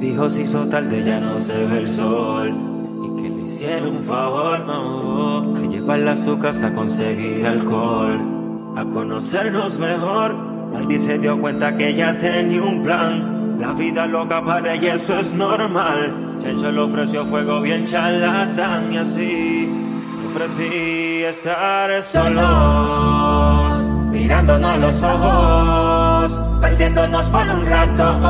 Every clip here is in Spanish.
dijo si hizo tarde ya no se ve el sol y que le hicieron un favor, no, de llevarla a su casa a conseguir alcohol, a conocernos mejor. Nadie se dio cuenta que ella tenía un plan. La vida loca para ella eso es normal. Chencho le ofreció fuego bien charlatán y así ofrecí estar solos, mirándonos los ojos, perdiéndonos por un rato,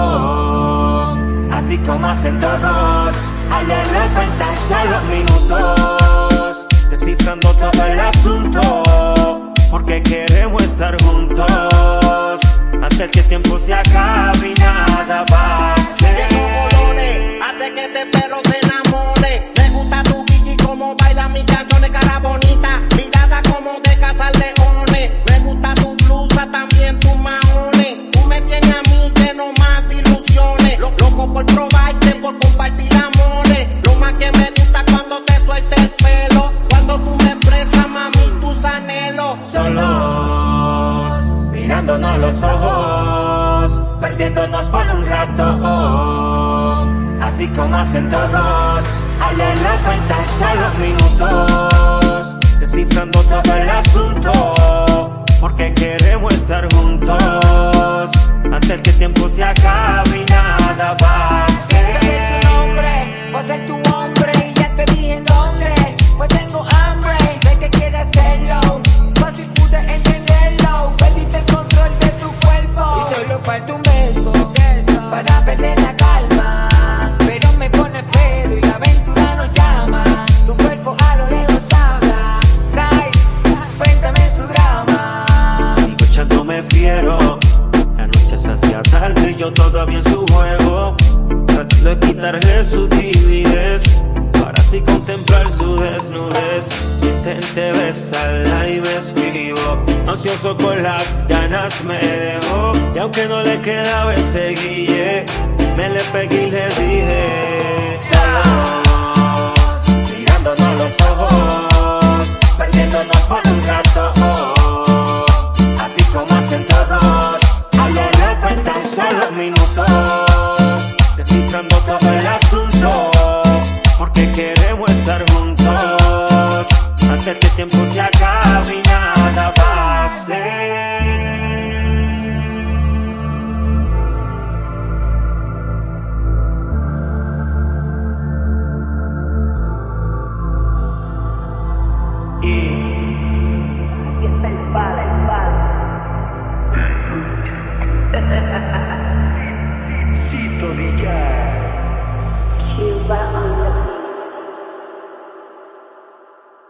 así como hacen todos, a loco en tan solo minutos, descifrando todo el asunto, porque queremos estar juntos, antes que el tiempo se acabe y nada pase. Hace así como hacen todos, a lo loco en tan solo minutos, descifrando todo el asunto, porque queremos estar juntos, antes que el tiempo se acabe y nada pase. Sé tu nombre, voy a ser tu hombre y ya te dije en dónde. Pues tengo yo todavía en su juego, tratando de quitarle su timidez, para así contemplar su desnudez. Intenté besarla y me esquivo, ansioso con las ganas me dejó, y aunque no le quedaba ese guille, me le pegué y le dije, Salos, mirándonos los ojos, perdiéndonos por un rato, así como hacen todos. porque queremos estar juntos. Antes que el tiempo se acabe y nada pase.